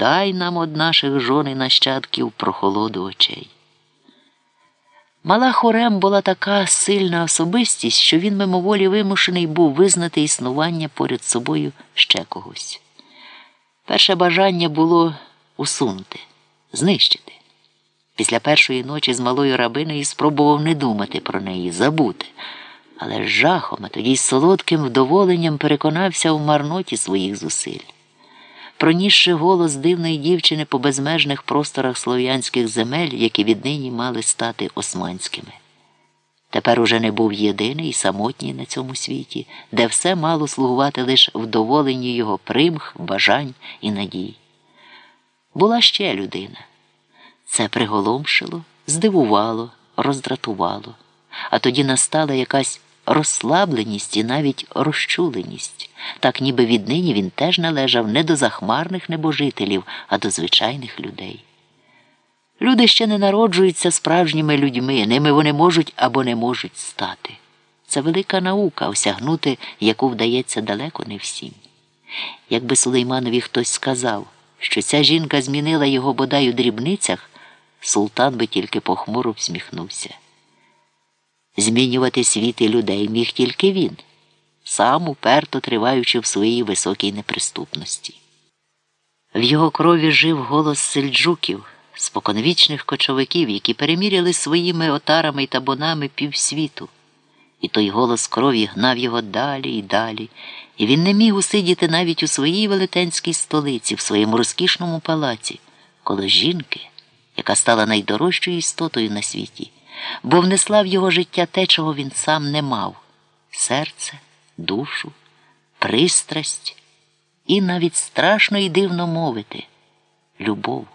дай нам од наших жон і нащадків прохолоду очей. Мала хорем була така сильна особистість, що він мимоволі вимушений був визнати існування поряд собою ще когось. Перше бажання було усунути, знищити. Після першої ночі з малою рабиною спробував не думати про неї, забути, але з жахом, а тоді з солодким вдоволенням переконався в марноті своїх зусиль. Пронісши голос дивної дівчини по безмежних просторах слов'янських земель, які віднині мали стати османськими. Тепер уже не був єдиний і самотній на цьому світі, де все мало слугувати лише вдоволенню його примх, бажань і надій. Була ще людина. Це приголомшило, здивувало, роздратувало, а тоді настала якась розслабленість і навіть розчуленість, так ніби віднині він теж належав не до захмарних небожителів, а до звичайних людей. Люди ще не народжуються справжніми людьми, ними вони можуть або не можуть стати. Це велика наука, осягнути, яку вдається далеко не всім. Якби Сулейманові хтось сказав, що ця жінка змінила його бодай у дрібницях, султан би тільки похмуро всміхнувся. Змінювати світ і людей міг тільки він, сам уперто триваючи в своїй високій неприступності. В його крові жив голос сельджуків, споконвічних кочовиків, які переміряли своїми отарами й табунами півсвіту. І той голос крові гнав його далі і далі, і він не міг усидіти навіть у своїй велетенській столиці, в своєму розкішному палаці, коло жінки, яка стала найдорожчою істотою на світі бо внесла в його життя те, чого він сам не мав серце, душу, пристрасть і навіть страшно і дивно мовити любов.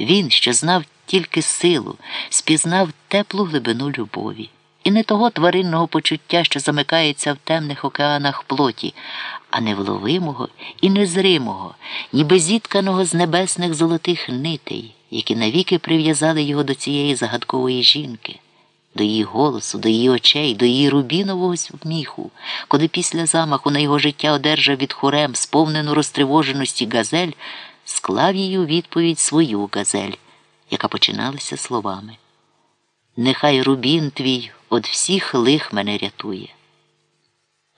Він, що знав тільки силу, спізнав теплу глибину любові. І не того тваринного почуття, що замикається в темних океанах плоті, а невловимого і незримого, ніби зітканого з небесних золотих нитей які навіки прив'язали його до цієї загадкової жінки, до її голосу, до її очей, до її рубінового сміху, коли після замаху на його життя одержав від хорем сповнену розтривоженості газель, склав їй у відповідь свою газель, яка починалася словами. Нехай рубін твій від всіх лих мене рятує.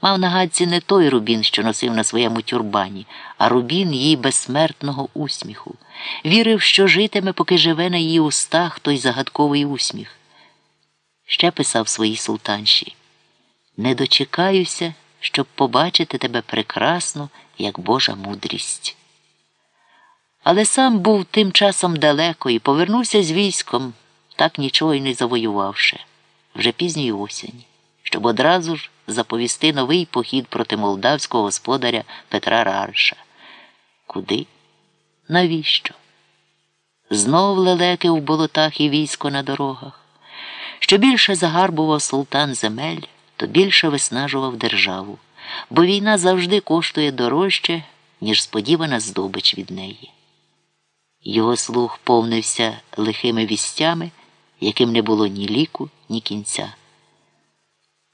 Мав на гадці не той рубін, що носив на своєму тюрбані, а рубін її безсмертного усміху. Вірив, що житиме, поки живе на її устах той загадковий усміх. Ще писав своїй султанші Не дочекаюся, щоб побачити тебе прекрасно, як Божа мудрість. Але сам був тим часом далеко і повернувся з військом, так нічого й не завоювавши, вже пізньої осені, щоб одразу ж заповісти новий похід проти молдавського господаря Петра Рарша. Куди? Навіщо? Знов лелеки в болотах і військо на дорогах. Що більше загарбував султан земель, то більше виснажував державу, бо війна завжди коштує дорожче, ніж сподівана здобич від неї. Його слух повнився лихими вістями, яким не було ні ліку, ні кінця.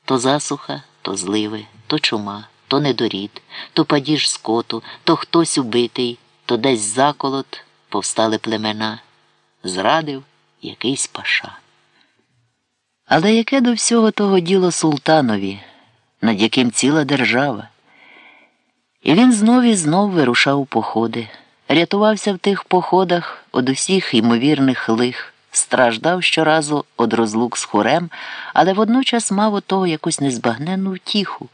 То засуха, то зливи, то чума, то недорід, то падіж скоту, то хтось убитий, то десь заколот повстали племена, зрадив якийсь паша. Але яке до всього того діло султанові, над яким ціла держава? І він знов і знов вирушав у походи, рятувався в тих походах од усіх ймовірних лих страждав щоразу од розлук з хорем, але водночас мав у того якусь незбагненну втіху,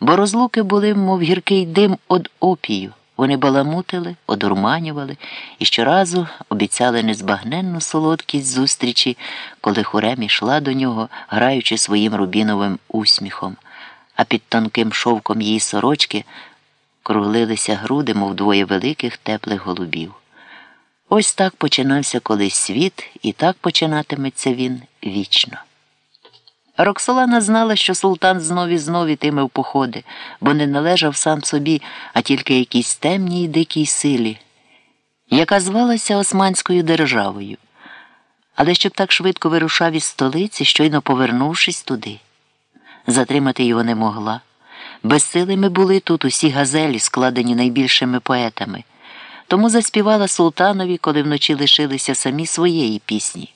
бо розлуки були, мов гіркий дим од опію. Вони баламутили, одурманювали і щоразу обіцяли незбагненну солодкість зустрічі, коли хорем ішла до нього, граючи своїм рубіновим усміхом, а під тонким шовком її сорочки круглилися груди, мов двоє великих теплих голубів. Ось так починався колись світ, і так починатиметься він вічно. Роксолана знала, що султан знов і знов ітиме в походи, бо не належав сам собі, а тільки якійсь темній і дикій силі, яка звалася Османською державою. Але щоб так швидко вирушав із столиці, щойно повернувшись туди. Затримати його не могла. Безсилими були тут усі газелі, складені найбільшими поетами. Тому заспівала султанові, коли вночі лишилися самі своєї пісні.